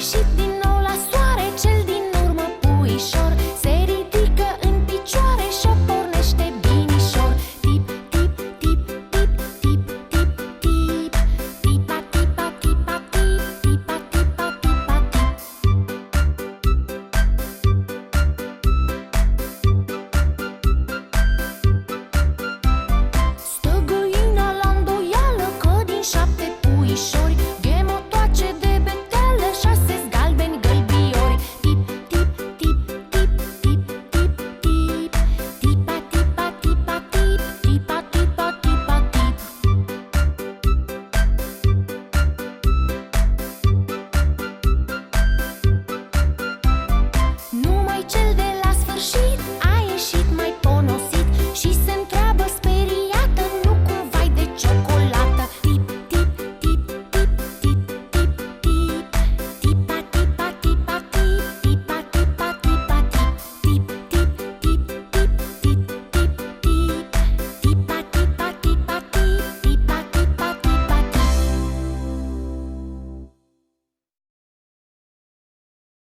hoje tem